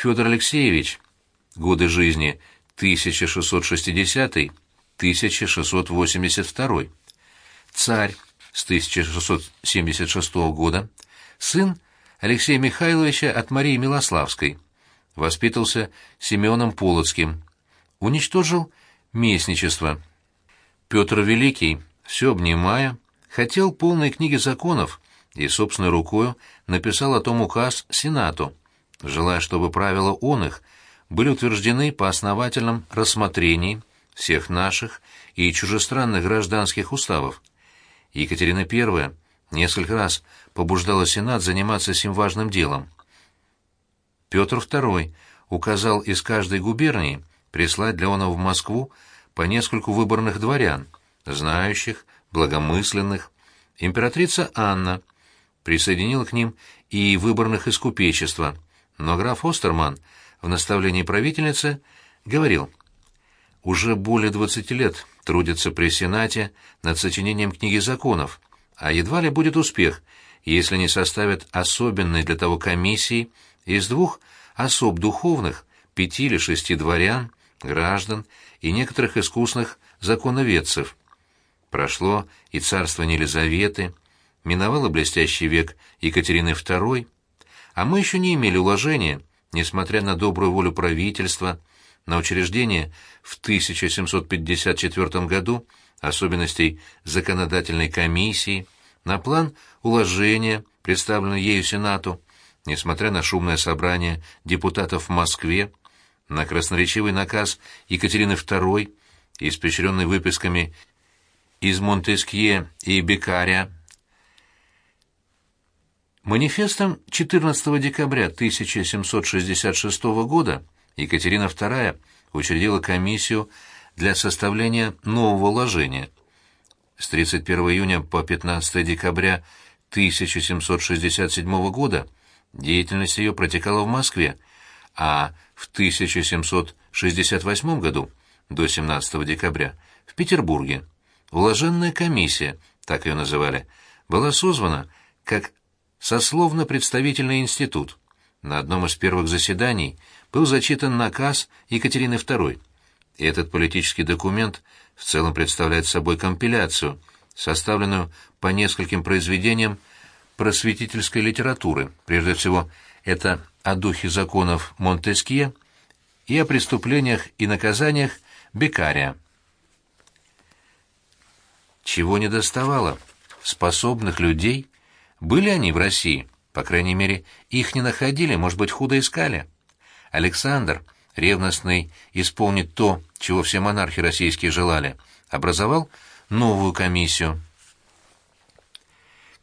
Федор Алексеевич, годы жизни 1660-1682, царь с 1676 года, сын Алексея Михайловича от Марии Милославской, воспитался Семеном Полоцким, уничтожил местничество. Петр Великий, все обнимая, хотел полной книги законов и собственной рукою написал о том указ Сенату, желая, чтобы правила он их были утверждены по основательном рассмотрении всех наших и чужестранных гражданских уставов. Екатерина I несколько раз побуждала Сенат заниматься сим важным делом. Петр II указал из каждой губернии прислать для он в Москву по нескольку выборных дворян, знающих, благомысленных. Императрица Анна присоединила к ним и выборных из купечества, но граф Остерман в наставлении правительницы говорил, «Уже более двадцати лет трудится при Сенате над сочинением книги законов, а едва ли будет успех, если не составят особенной для того комиссии из двух особ духовных, пяти или шести дворян, граждан и некоторых искусных законоведцев. Прошло и царство Елизаветы, миновало блестящий век Екатерины II, а мы еще не имели уложения, несмотря на добрую волю правительства, на учреждение в 1754 году особенностей законодательной комиссии, на план уложения, представленный ею Сенату, несмотря на шумное собрание депутатов в Москве, на красноречивый наказ Екатерины II, испещренный выписками из Монтескье и Бекария. Манифестом 14 декабря 1766 года Екатерина II учредила комиссию для составления нового уложения. С 31 июня по 15 декабря 1767 года деятельность ее протекала в Москве, а в 1768 году до 17 декабря в Петербурге. Уложенная комиссия, так ее называли, была созвана как сословно-представительный институт. На одном из первых заседаний был зачитан наказ Екатерины II. Этот политический документ в целом представляет собой компиляцию, составленную по нескольким произведениям просветительской литературы. Прежде всего, это о духе законов Монтескье и о преступлениях и наказаниях Бекария. Чего не доставало? Способных людей? Были они в России? По крайней мере, их не находили, может быть, худо искали. Александр, ревностный, исполнит то, чего все монархи российские желали, образовал новую комиссию.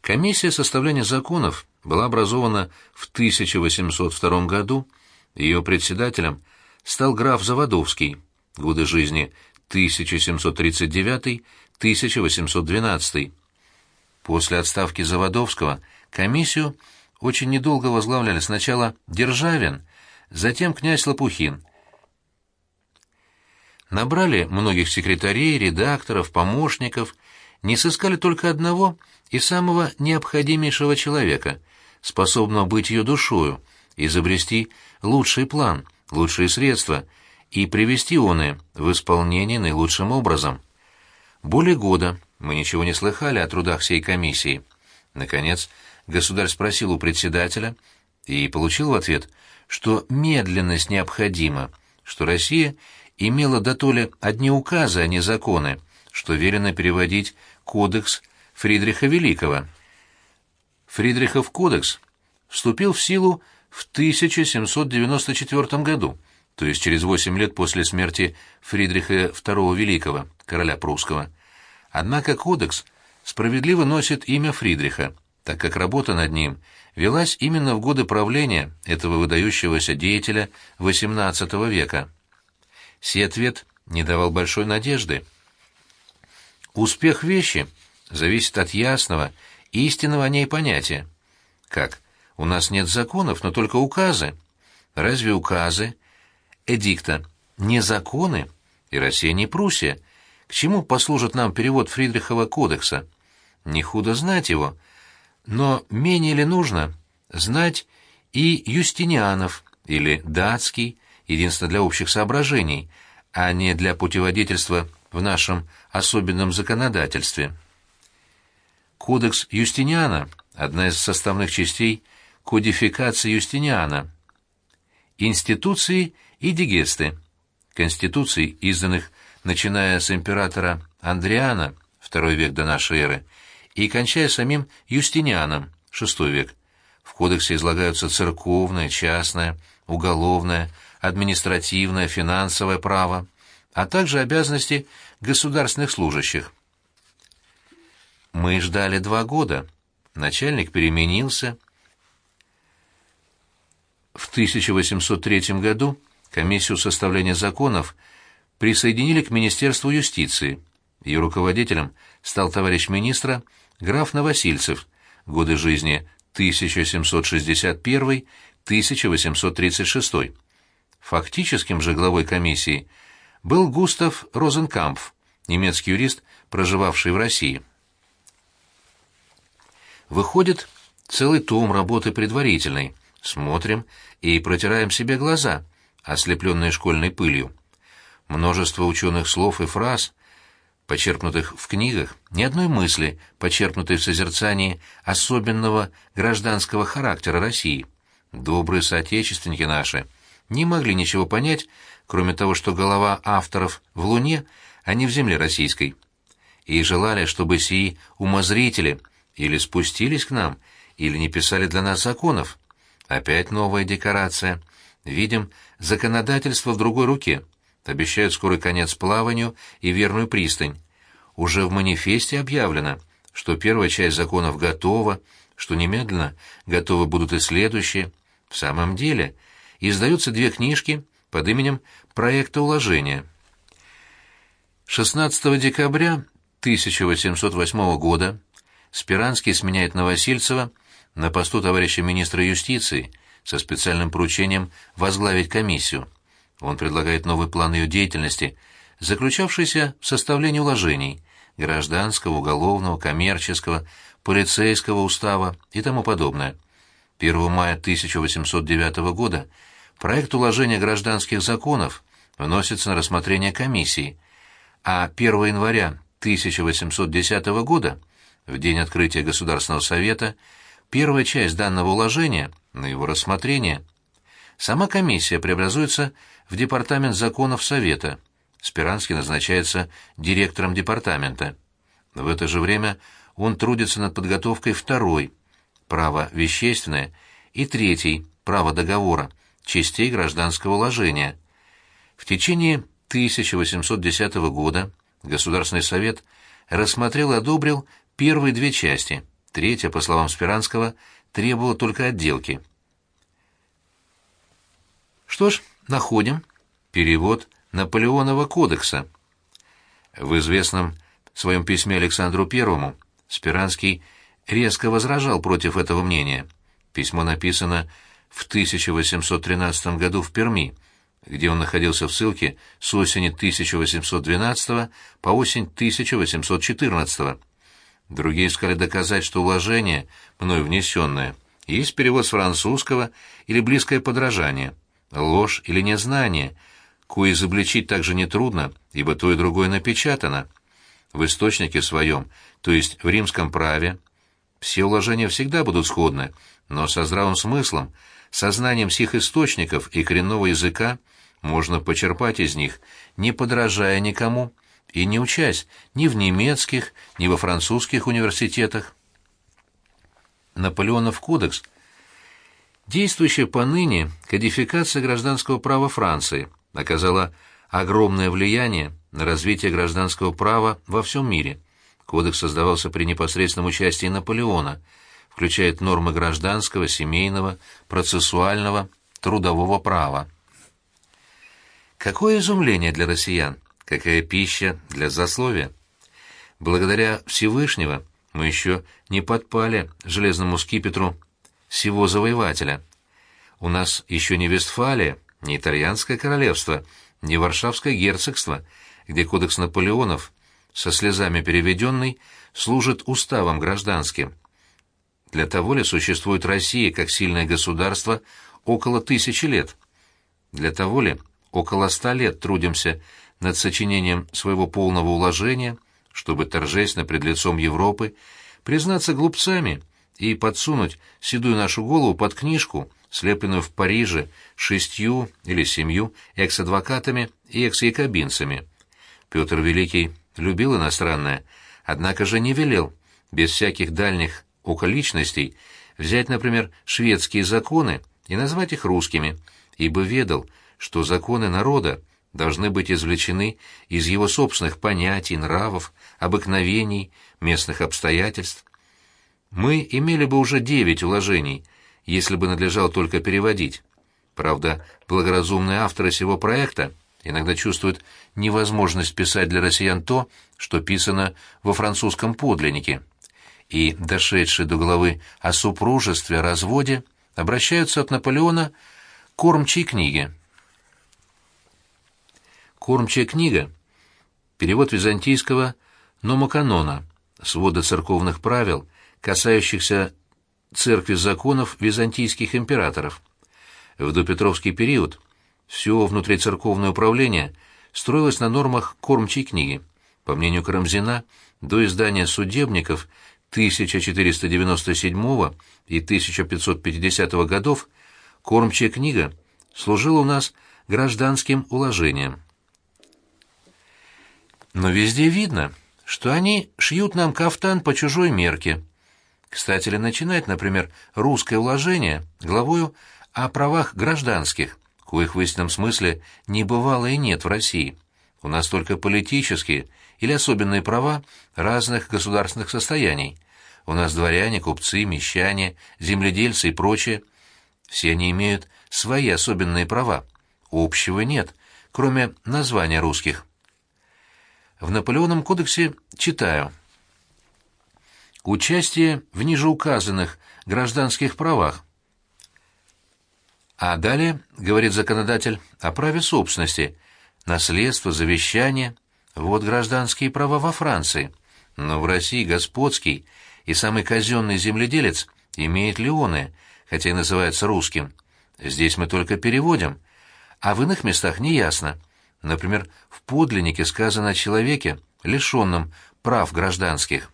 Комиссия составления законов была образована в 1802 году, ее председателем стал граф Заводовский, годы жизни 1739-1812. После отставки Заводовского комиссию очень недолго возглавляли сначала Державин, затем князь Лопухин. Набрали многих секретарей, редакторов, помощников, не сыскали только одного и самого необходимейшего человека, способного быть ее душою, изобрести лучший план, лучшие средства и привести оны в исполнение наилучшим образом. Более года мы ничего не слыхали о трудах всей комиссии. Наконец, государь спросил у председателя и получил в ответ, что медленность необходима, что Россия имела до толи одни указы, а не законы, что велено переводить кодекс Фридриха Великого. Фридрихов кодекс вступил в силу в 1794 году, то есть через восемь лет после смерти Фридриха II Великого, короля прусского. Однако кодекс справедливо носит имя Фридриха, так как работа над ним велась именно в годы правления этого выдающегося деятеля XVIII века. Сей ответ не давал большой надежды. Успех вещи зависит от ясного, истинного о ней понятия. Как? У нас нет законов, но только указы. Разве указы, эдикта, не законы? И Россия не Пруссия. К чему послужит нам перевод Фридрихова кодекса? Не худо знать его, но менее ли нужно знать и Юстинианов, или датский, единственно для общих соображений, а не для путеводительства в нашем особенном законодательстве. Кодекс Юстиниана – одна из составных частей кодификации Юстиниана. Институции и дигесты. Конституций, изданных начиная с императора Андриана, II век до нашей эры, и кончая самим Юстинианом, VI век. В кодексе излагаются церковное, частное, уголовное, административное, финансовое право, а также обязанности государственных служащих. Мы ждали два года. Начальник переменился. В 1803 году комиссию составления законов присоединили к Министерству юстиции. Ее руководителем стал товарищ министра граф Новосильцев, годы жизни 1761-1836. Фактическим же главой комиссии был Густав Розенкампф, немецкий юрист, проживавший в России. Выходит, целый том работы предварительной. Смотрим и протираем себе глаза, ослепленные школьной пылью. Множество ученых слов и фраз, почерпнутых в книгах, ни одной мысли, почерпнутой в созерцании особенного гражданского характера России. Добрые соотечественники наши не могли ничего понять, кроме того, что голова авторов в Луне, а не в земле российской. И желали, чтобы сии умозрители или спустились к нам, или не писали для нас законов. Опять новая декорация. Видим законодательство в другой руке — Обещают скорый конец плаванию и верную пристань. Уже в манифесте объявлено, что первая часть законов готова, что немедленно готовы будут и следующие. В самом деле, издаются две книжки под именем «Проекта уложения». 16 декабря 1808 года Спиранский сменяет Новосильцева на посту товарища министра юстиции со специальным поручением возглавить комиссию. Он предлагает новый план ее деятельности, заключавшийся в составлении уложений гражданского, уголовного, коммерческого, полицейского устава и тому подобное. 1 мая 1809 года проект уложения гражданских законов вносится на рассмотрение комиссии, а 1 января 1810 года, в день открытия Государственного совета, первая часть данного уложения на его рассмотрение. Сама комиссия преобразуется в Департамент законов Совета. Спиранский назначается директором департамента. В это же время он трудится над подготовкой второй «Право вещественное» и третий «Право договора» частей гражданского уложения. В течение 1810 года Государственный совет рассмотрел и одобрил первые две части, третья, по словам Спиранского, требовала только отделки. Что ж, находим перевод Наполеонова кодекса. В известном своем письме Александру Первому Спиранский резко возражал против этого мнения. Письмо написано в 1813 году в Перми, где он находился в ссылке с осени 1812 по осень 1814. Другие искали доказать, что уложение, мною внесенное, есть перевод с французского или близкое подражание – ложь или незнание, кое изобличить также нетрудно, ибо то и другое напечатано. В источнике своем, то есть в римском праве, все уложения всегда будут сходны, но со здравым смыслом, сознанием сих источников и коренного языка можно почерпать из них, не подражая никому и не учась ни в немецких, ни во французских университетах. Наполеонов кодекс — Действующая поныне кодификация гражданского права Франции оказала огромное влияние на развитие гражданского права во всем мире. Кодекс создавался при непосредственном участии Наполеона, включает нормы гражданского, семейного, процессуального, трудового права. Какое изумление для россиян, какая пища для засловия. Благодаря Всевышнего мы еще не подпали железному скипетру всего завоевателя. У нас еще не Вестфалия, не Итальянское королевство, не Варшавское герцогство, где кодекс Наполеонов, со слезами переведенный, служит уставом гражданским. Для того ли существует Россия как сильное государство, около тысячи лет. Для того ли около ста лет трудимся над сочинением своего полного уложения, чтобы торжественно пред лицом Европы признаться глупцами и подсунуть седую нашу голову под книжку, слепленную в Париже шестью или семью экс-адвокатами и экс-якобинцами. Петр Великий любил иностранное, однако же не велел, без всяких дальних околичностей, взять, например, шведские законы и назвать их русскими, ибо ведал, что законы народа должны быть извлечены из его собственных понятий, нравов, обыкновений, местных обстоятельств. Мы имели бы уже девять уложений, если бы надлежало только переводить. Правда, благоразумные авторы сего проекта иногда чувствуют невозможность писать для россиян то, что писано во французском подлиннике, и, дошедшие до головы о супружестве, разводе, обращаются от Наполеона к кормчей книге. Кормчая книга — перевод византийского номоканона, свода церковных правил, касающихся церкви законов византийских императоров. В допетровский период все внутрицерковное управление строилось на нормах кормчей книги. По мнению Карамзина, до издания судебников 1497 и 1550 годов кормчая книга служила у нас гражданским уложением. Но везде видно, что они шьют нам кафтан по чужой мерке. Кстати ли начинает, например, русское уложение главою о правах гражданских, коих в истинном смысле не бывало и нет в России. У нас только политические или особенные права разных государственных состояний. У нас дворяне, купцы, мещане, земледельцы и прочее. Все они имеют свои особенные права. Общего нет, кроме названия русских. В Наполеоном кодексе читаю. Участие в нижеуказанных гражданских правах. А далее, говорит законодатель, о праве собственности, наследство, завещание. Вот гражданские права во Франции. Но в России господский и самый казенный земледелец имеет леоны, хотя и называется русским. Здесь мы только переводим, а в иных местах не ясно. Например, в подлиннике сказано о человеке, лишенном прав гражданских.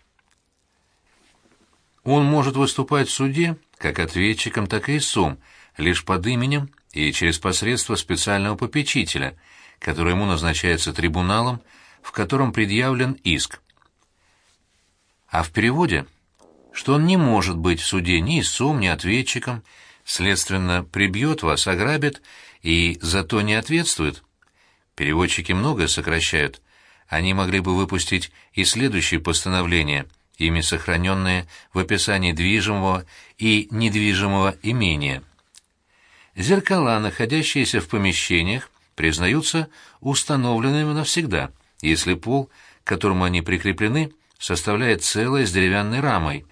Он может выступать в суде как ответчиком, так и истцом, лишь под именем и через посредство специального попечителя, который ему назначается трибуналом, в котором предъявлен иск. А в переводе, что он не может быть в суде ни истцом, ни ответчиком, следственно, прибьет вас, ограбит и зато не ответствует – Переводчики многое сокращают. Они могли бы выпустить и следующие постановления, ими сохраненные в описании движимого и недвижимого имения. Зеркала, находящиеся в помещениях, признаются установленными навсегда, если пол, к которому они прикреплены, составляет целое с деревянной рамой.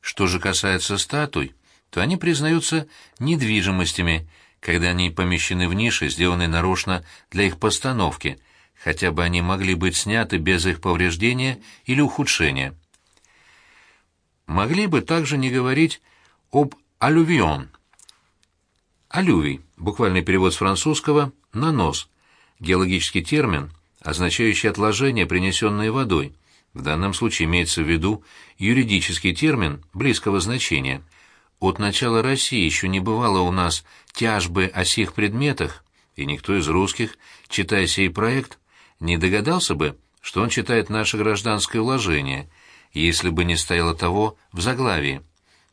Что же касается статуй, то они признаются недвижимостями, когда они помещены в ниши, сделанные нарочно для их постановки, хотя бы они могли быть сняты без их повреждения или ухудшения. Могли бы также не говорить об алювион. Алювий, буквальный перевод с французского «нанос», геологический термин, означающий отложение, принесенное водой. В данном случае имеется в виду юридический термин близкого значения – от начала России еще не бывало у нас тяжбы о сих предметах, и никто из русских, читая сей проект, не догадался бы, что он читает наше гражданское уложение, если бы не стояло того в заглавии.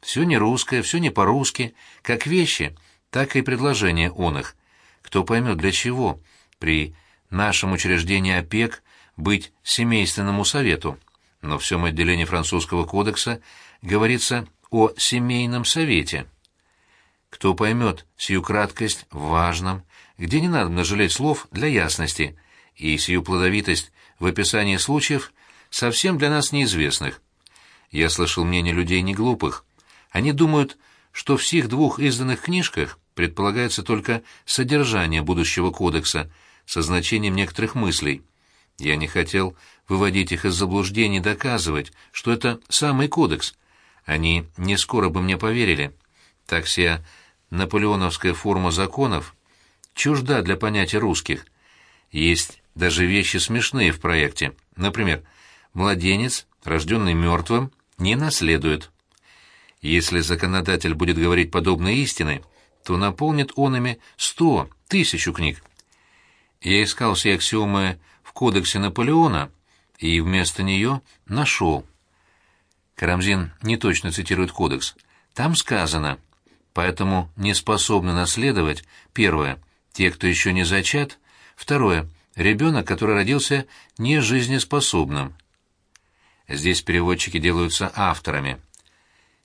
Все не русское, все не по-русски, как вещи, так и предложения он их. Кто поймет, для чего при нашем учреждении опек быть семейственному совету. Но в всем отделении французского кодекса говорится о семейном совете. Кто поймет сию краткость в важном, где не надо жалеть слов для ясности, и сию плодовитость в описании случаев, совсем для нас неизвестных. Я слышал мнение людей неглупых. Они думают, что в сих двух изданных книжках предполагается только содержание будущего кодекса со значением некоторых мыслей. Я не хотел выводить их из заблуждений, доказывать, что это самый кодекс, они не скоро бы мне поверили. Так все наполеоновская форма законов чужда для понятия русских. Есть даже вещи смешные в проекте. Например, младенец, рожденный мертвым, не наследует. Если законодатель будет говорить подобные истины, то наполнит он ими сто, тысячу книг. Я искал все аксиомы в кодексе Наполеона и вместо нее нашел. Карамзин не точно цитирует кодекс. Там сказано, поэтому не способны наследовать, первое, те, кто еще не зачат, второе, ребенок, который родился не жизнеспособным. Здесь переводчики делаются авторами.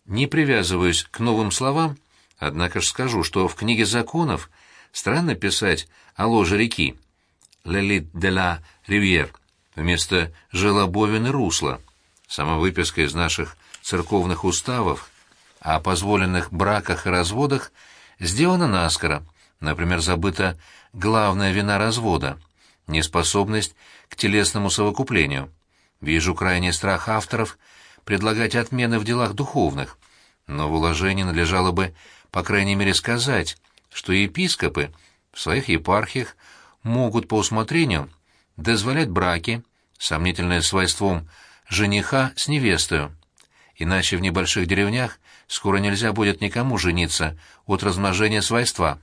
Не привязываюсь к новым словам, однако ж скажу, что в книге законов странно писать о ложе реки, «Лелит де ла Ривьер», вместо «желобовин и русла». Сама выписка из наших церковных уставов о позволенных браках и разводах сделана наскоро. Например, забыта главная вина развода — неспособность к телесному совокуплению. Вижу крайний страх авторов предлагать отмены в делах духовных, но в уложении надлежало бы, по крайней мере, сказать, что епископы в своих епархиях могут по усмотрению дозволять браки, сомнительные свойством жениха с невестой. Иначе в небольших деревнях скоро нельзя будет никому жениться от размножения свойства.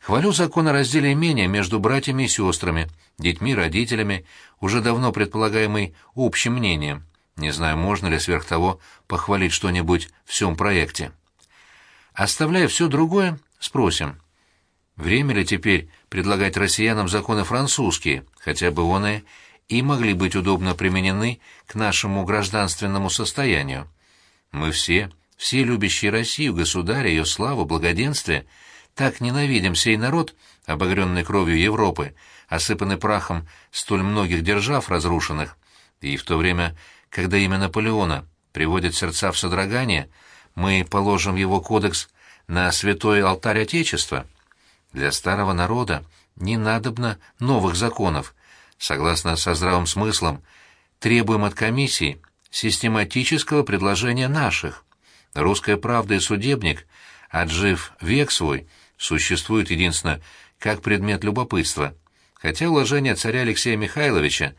Хвалю закон о разделе имения между братьями и сестрами, детьми, родителями, уже давно предполагаемый общим мнением. Не знаю, можно ли сверх того похвалить что-нибудь в всем проекте. Оставляя все другое, спросим. Время ли теперь предлагать россиянам законы французские, хотя бы он и и могли быть удобно применены к нашему гражданственному состоянию. Мы все, все любящие Россию, государя, ее славу, благоденствие, так ненавидим сей народ, обогренный кровью Европы, осыпанный прахом столь многих держав разрушенных, и в то время, когда имя Наполеона приводит сердца в содрогание, мы положим его кодекс на святой алтарь Отечества. Для старого народа не надобно новых законов, согласно со здравым смыслом, требуем от комиссии систематического предложения наших. Русская правда и судебник, отжив век свой, существует единственно как предмет любопытства, хотя уложение царя Алексея Михайловича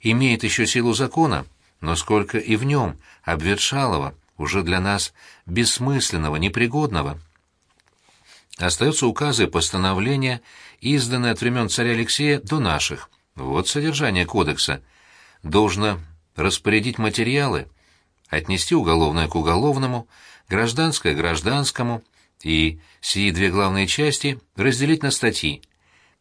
имеет еще силу закона, но сколько и в нем, обветшалого, уже для нас бессмысленного, непригодного. Остаются указы и постановления, изданные от времен царя Алексея до наших. Вот содержание кодекса. Должно распорядить материалы, отнести уголовное к уголовному, гражданское к гражданскому и сии две главные части разделить на статьи.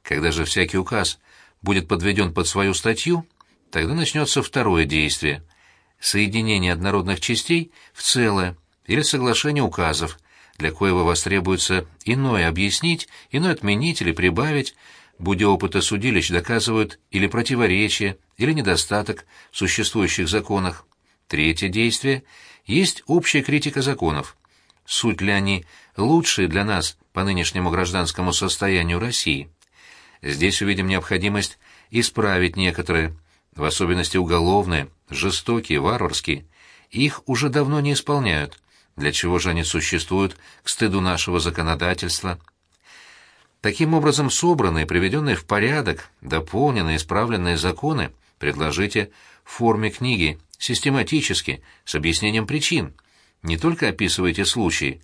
Когда же всякий указ будет подведен под свою статью, тогда начнется второе действие — соединение однородных частей в целое или соглашение указов, для коего востребуется иное объяснить, иное отменить или прибавить, будь опыта судилищ доказывают или противоречие, или недостаток в существующих законах. Третье действие есть общая критика законов. Суть ли они лучшие для нас по нынешнему гражданскому состоянию России? Здесь увидим необходимость исправить некоторые, в особенности уголовные, жестокие, варварские. Их уже давно не исполняют. Для чего же они существуют к стыду нашего законодательства? Таким образом, собранные, приведенные в порядок, дополненные, исправленные законы предложите в форме книги, систематически, с объяснением причин. Не только описывайте случаи,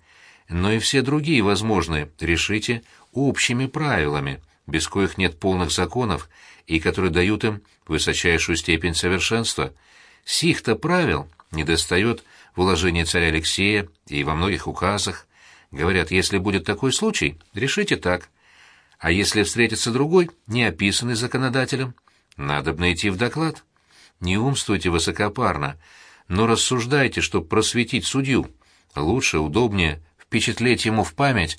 но и все другие возможные решите общими правилами, без коих нет полных законов и которые дают им высочайшую степень совершенства. Сих-то правил недостает в уложении царя Алексея и во многих указах. Говорят, если будет такой случай, решите так – а если встретится другой, не описанный законодателем, надо бы найти в доклад. Не умствуйте высокопарно, но рассуждайте, чтобы просветить судью. Лучше, удобнее впечатлеть ему в память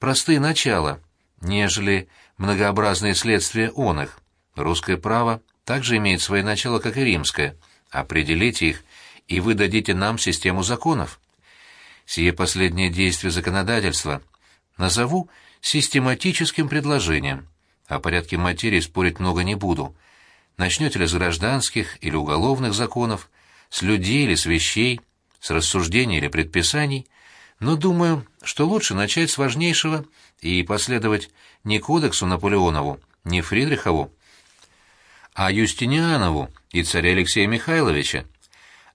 простые начала, нежели многообразные следствия он их. Русское право также имеет свои начала, как и римское. Определите их, и вы дадите нам систему законов. Сие последнее действие законодательства назову систематическим предложением. О порядке материи спорить много не буду. Начнете ли с гражданских или уголовных законов, с людей или с вещей, с рассуждений или предписаний, но думаю, что лучше начать с важнейшего и последовать не кодексу Наполеонову, не Фридрихову, а Юстинианову и царя Алексея Михайловича.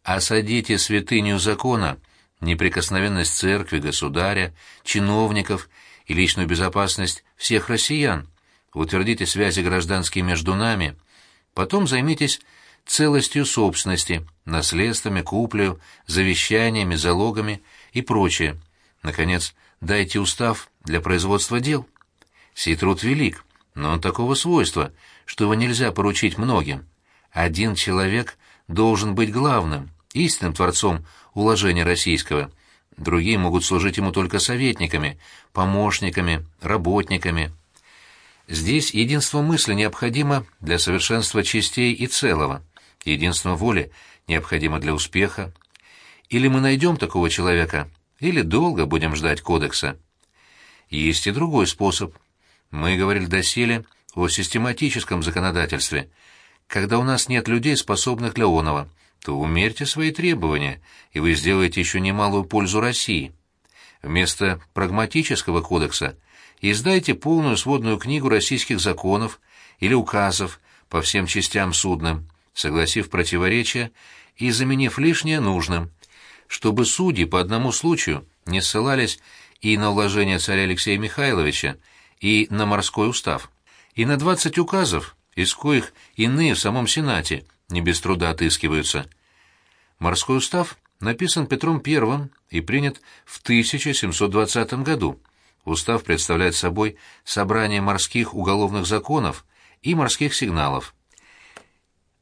Осадите святыню закона, неприкосновенность церкви, государя, чиновников и личную безопасность всех россиян. Утвердите связи гражданские между нами. Потом займитесь целостью собственности, наследствами, куплею, завещаниями, залогами и прочее. Наконец, дайте устав для производства дел. Сей труд велик, но он такого свойства, что его нельзя поручить многим. Один человек должен быть главным, истинным творцом уложения российского. Другие могут служить ему только советниками, помощниками, работниками. Здесь единство мысли необходимо для совершенства частей и целого. Единство воли необходимо для успеха. Или мы найдем такого человека, или долго будем ждать кодекса. Есть и другой способ. Мы говорили доселе о систематическом законодательстве. Когда у нас нет людей, способных для оного, то умерьте свои требования, и вы сделаете еще немалую пользу России. Вместо прагматического кодекса издайте полную сводную книгу российских законов или указов по всем частям судным, согласив противоречия и заменив лишнее нужным, чтобы судьи по одному случаю не ссылались и на уложение царя Алексея Михайловича, и на морской устав, и на двадцать указов, из коих иные в самом Сенате не без труда отыскиваются. Морской устав написан Петром I и принят в 1720 году. Устав представляет собой собрание морских уголовных законов и морских сигналов.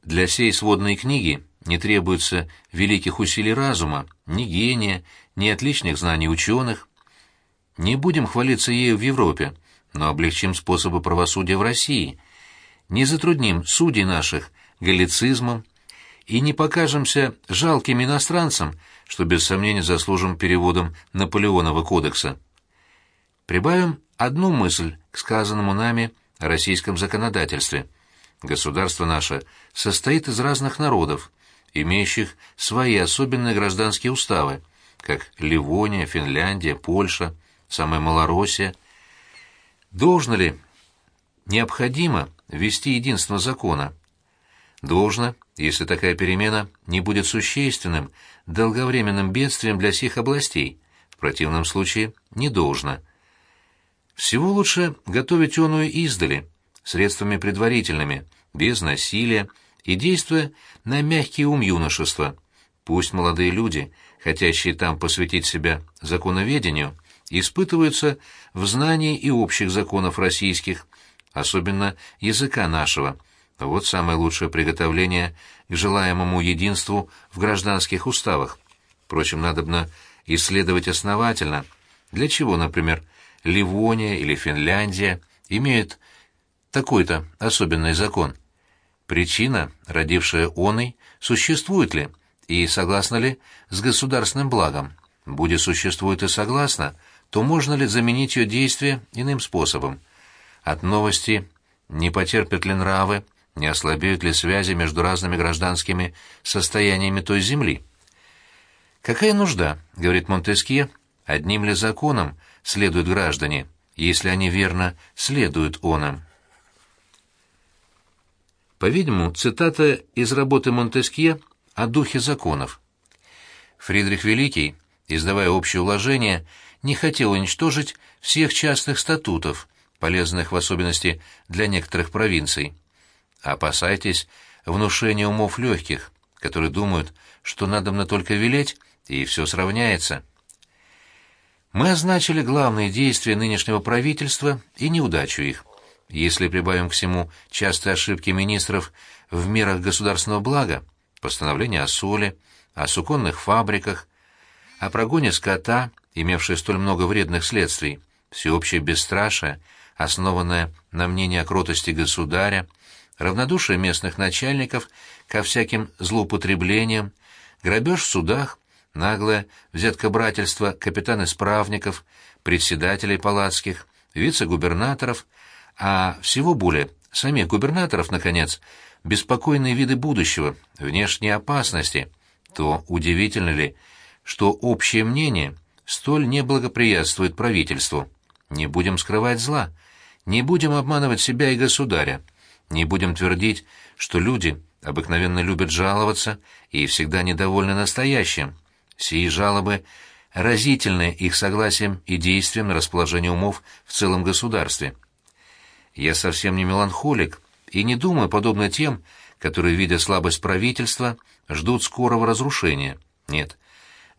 Для сей сводной книги не требуется великих усилий разума, ни гения, ни отличных знаний ученых. Не будем хвалиться ею в Европе, но облегчим способы правосудия в России. Не затрудним судей наших галлицизмом и не покажемся жалким иностранцам, что без сомнения заслужим переводом Наполеонова кодекса. Прибавим одну мысль к сказанному нами о российском законодательстве – Государство наше состоит из разных народов, имеющих свои особенные гражданские уставы, как Ливония, Финляндия, Польша, самая Малороссия. Должно ли, необходимо ввести единство закона? Должно, если такая перемена не будет существенным, долговременным бедствием для всех областей, в противном случае не должно. Всего лучше готовить оную издали – средствами предварительными, без насилия и действуя на мягкий ум юношества. Пусть молодые люди, хотящие там посвятить себя законоведению, испытываются в знании и общих законов российских, особенно языка нашего. Вот самое лучшее приготовление к желаемому единству в гражданских уставах. Впрочем, надобно исследовать основательно, для чего, например, Ливония или Финляндия имеют такой-то особенный закон. Причина, родившая оный, существует ли и согласна ли с государственным благом? Будет существует и согласна, то можно ли заменить ее действие иным способом? От новости не потерпят ли нравы, не ослабеют ли связи между разными гражданскими состояниями той земли? «Какая нужда, — говорит Монтескье, — одним ли законом следуют граждане, если они верно следуют онам?» По-видимому, цитата из работы Монтескье о духе законов. Фридрих Великий, издавая общее уложение, не хотел уничтожить всех частных статутов, полезных в особенности для некоторых провинций. Опасайтесь внушения умов легких, которые думают, что надо надобно только велеть, и все сравняется. Мы означили главные действия нынешнего правительства и неудачу их. Если прибавим к всему частые ошибки министров в мерах государственного блага, постановления о соли, о суконных фабриках, о прогоне скота, имевшее столь много вредных следствий, всеобщее бесстрашие, основанное на мнении о кротости государя, равнодушие местных начальников ко всяким злоупотреблениям, грабеж в судах, наглое взяткобрательство капитан-исправников, председателей палатских, вице-губернаторов, а всего более самих губернаторов, наконец, беспокойные виды будущего, внешние опасности, то удивительно ли, что общее мнение столь не благоприятствует правительству. Не будем скрывать зла, не будем обманывать себя и государя, не будем твердить, что люди обыкновенно любят жаловаться и всегда недовольны настоящим. Сии жалобы разительны их согласием и действием на расположение умов в целом государстве. Я совсем не меланхолик и не думаю, подобно тем, которые, видя слабость правительства, ждут скорого разрушения. Нет.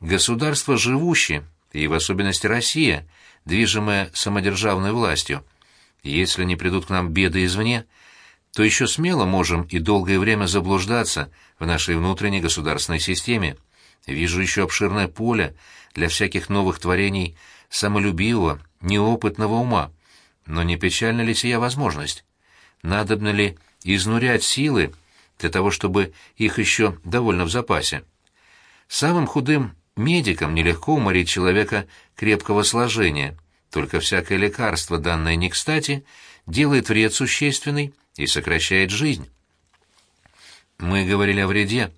Государство живущее, и в особенности Россия, движимая самодержавной властью, если не придут к нам беды извне, то еще смело можем и долгое время заблуждаться в нашей внутренней государственной системе. Вижу еще обширное поле для всяких новых творений самолюбивого, неопытного ума. Но не печальна ли сия возможность? Надобно ли изнурять силы для того, чтобы их еще довольно в запасе? Самым худым медикам нелегко уморить человека крепкого сложения, только всякое лекарство, данное не кстати, делает вред существенный и сокращает жизнь. Мы говорили о вреде.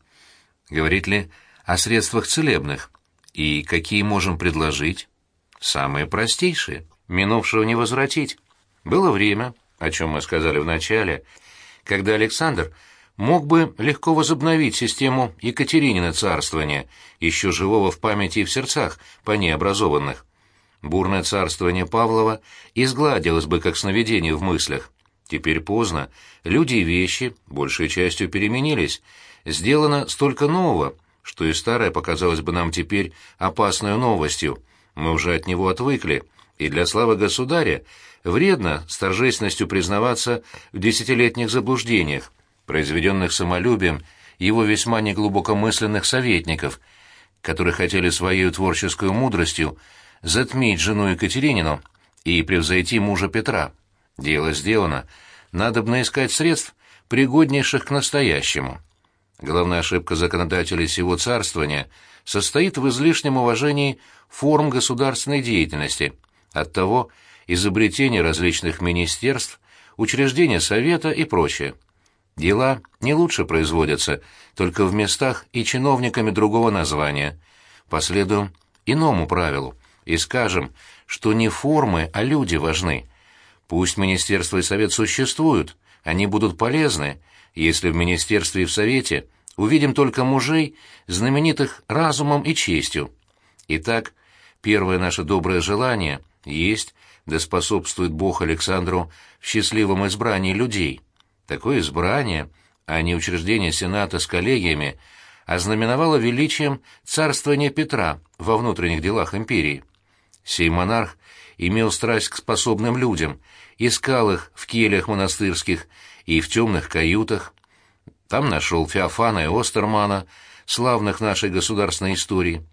Говорит ли о средствах целебных? И какие можем предложить? Самые простейшие. Минувшего не возвратить. Было время, о чем мы сказали в начале, когда Александр мог бы легко возобновить систему Екатеринина царствования, еще живого в памяти и в сердцах по ней образованных. Бурное царствование Павлова изгладилось бы как сновидение в мыслях. Теперь поздно, люди и вещи большей частью переменились, сделано столько нового, что и старое показалось бы нам теперь опасной новостью. Мы уже от него отвыкли, и для славы государя вредно с торжественностью признаваться в десятилетних заблуждениях, произведенных самолюбием его весьма неглубокомысленных советников, которые хотели своей творческой мудростью затмить жену Екатеринину и превзойти мужа Петра. Дело сделано. Надобно искать средств, пригоднейших к настоящему. Главная ошибка законодателей сего царствования состоит в излишнем уважении форм государственной деятельности, оттого изобретение различных министерств, учреждения совета и прочее. Дела не лучше производятся, только в местах и чиновниками другого названия. Последуем иному правилу и скажем, что не формы, а люди важны. Пусть министерство и совет существуют, они будут полезны, если в министерстве и в совете увидим только мужей, знаменитых разумом и честью. Итак, первое наше доброе желание есть, да способствует Бог Александру в счастливом избрании людей. Такое избрание, а не учреждение Сената с коллегиями, ознаменовало величием царствования Петра во внутренних делах империи. Сей монарх имел страсть к способным людям, искал их в кельях монастырских и в темных каютах. Там нашел Феофана и Остермана, славных нашей государственной истории.